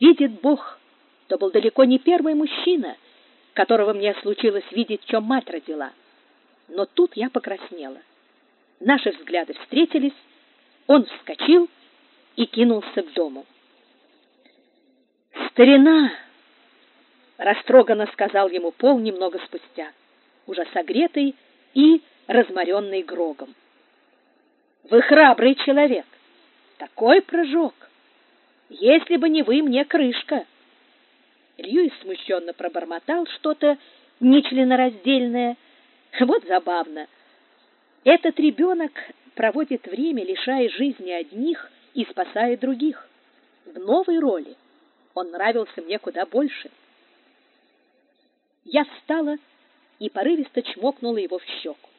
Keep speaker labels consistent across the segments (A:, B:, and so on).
A: Видит Бог, то был далеко не первый мужчина, которого мне случилось видеть, в чем мать родила. Но тут я покраснела. Наши взгляды встретились, он вскочил и кинулся к дому. «Старина!» — растроганно сказал ему Пол немного спустя, уже согретый и разморенный Грогом. «Вы храбрый человек! Такой прыжок! Если бы не вы, мне крышка!» Льюис смущенно пробормотал что-то нечленораздельное. Вот забавно. Этот ребенок проводит время, лишая жизни одних и спасая других. В новой роли он нравился мне куда больше. Я встала и порывисто чмокнула его в щеку.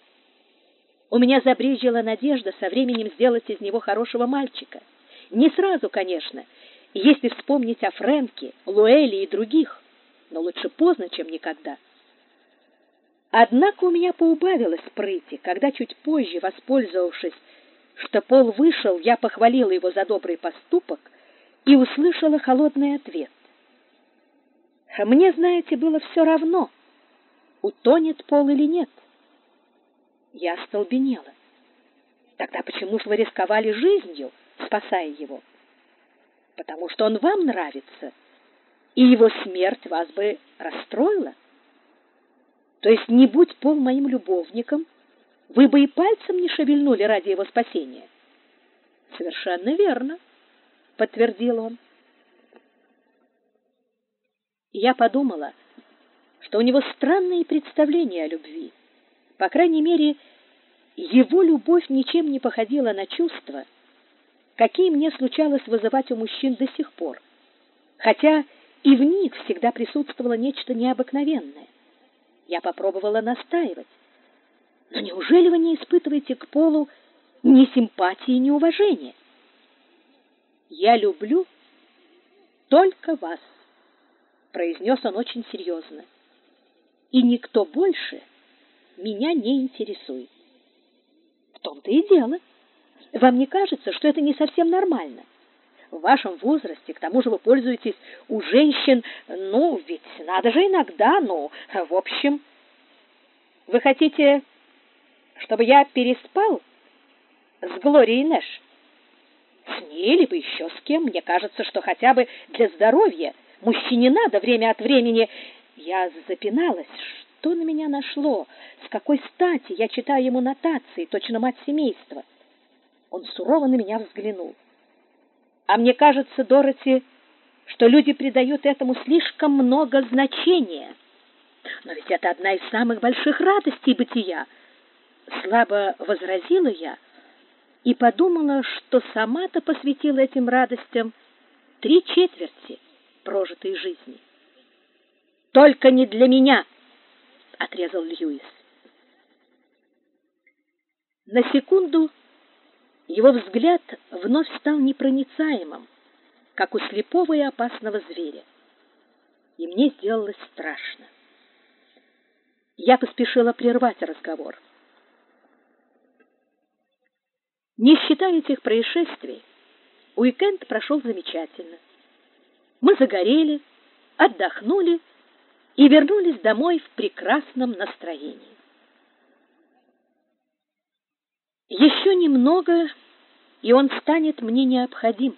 A: У меня забрежила надежда со временем сделать из него хорошего мальчика. Не сразу, конечно, если вспомнить о Фрэнке, Луэле и других, но лучше поздно, чем никогда. Однако у меня поубавилось прыти, когда чуть позже, воспользовавшись, что Пол вышел, я похвалила его за добрый поступок и услышала холодный ответ. Мне, знаете, было все равно, утонет Пол или нет. Я остолбенела. Тогда почему же вы рисковали жизнью, спасая его? Потому что он вам нравится, и его смерть вас бы расстроила. То есть, не будь Пол моим любовником, вы бы и пальцем не шевельнули ради его спасения. Совершенно верно, подтвердил он. Я подумала, что у него странные представления о любви. По крайней мере, его любовь ничем не походила на чувства, какие мне случалось вызывать у мужчин до сих пор, хотя и в них всегда присутствовало нечто необыкновенное. Я попробовала настаивать. Но неужели вы не испытываете к полу ни симпатии, ни уважения? Я люблю только вас, произнес он очень серьезно. И никто больше меня не интересует. В том-то и дело. Вам не кажется, что это не совсем нормально? В вашем возрасте, к тому же вы пользуетесь у женщин, ну, ведь надо же иногда, ну, в общем... Вы хотите, чтобы я переспал с Глорией Нэш? С ней, либо еще с кем? Мне кажется, что хотя бы для здоровья мужчине надо время от времени... Я запиналась. Что на меня нашло? С какой стати я читаю ему нотации, точно мать семейства? Он сурово на меня взглянул. А мне кажется, Дороти, что люди придают этому слишком много значения. Но ведь это одна из самых больших радостей бытия. Слабо возразила я и подумала, что сама-то посвятила этим радостям три четверти прожитой жизни. Только не для меня, отрезал Льюис. На секунду его взгляд вновь стал непроницаемым, как у слепого и опасного зверя. И мне сделалось страшно. Я поспешила прервать разговор. Не считая этих происшествий, уикенд прошел замечательно. Мы загорели, отдохнули и вернулись домой в прекрасном настроении. Еще немного, и он станет мне необходим.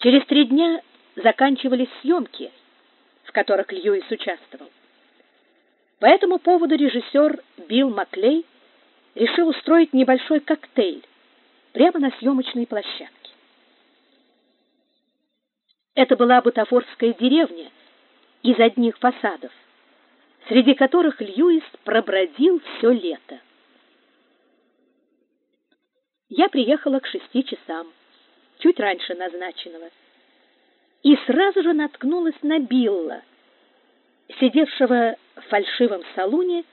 A: Через три дня заканчивались съемки, в которых Льюис участвовал. По этому поводу режиссер Билл Маклей решил устроить небольшой коктейль прямо на съемочной площадке. Это была бутафорская деревня из одних фасадов, среди которых Льюис пробродил все лето. Я приехала к шести часам, чуть раньше назначенного, и сразу же наткнулась на Билла, сидевшего в фальшивом салуне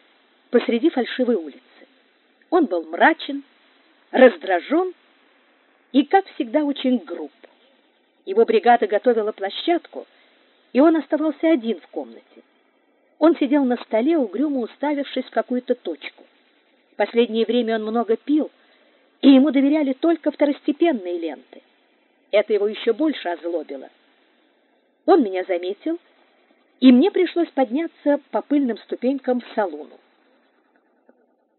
A: посреди фальшивой улицы. Он был мрачен, раздражен и, как всегда, очень груб. Его бригада готовила площадку, и он оставался один в комнате. Он сидел на столе, угрюмо уставившись в какую-то точку. В последнее время он много пил, и ему доверяли только второстепенные ленты. Это его еще больше озлобило. Он меня заметил, и мне пришлось подняться по пыльным ступенькам в салону.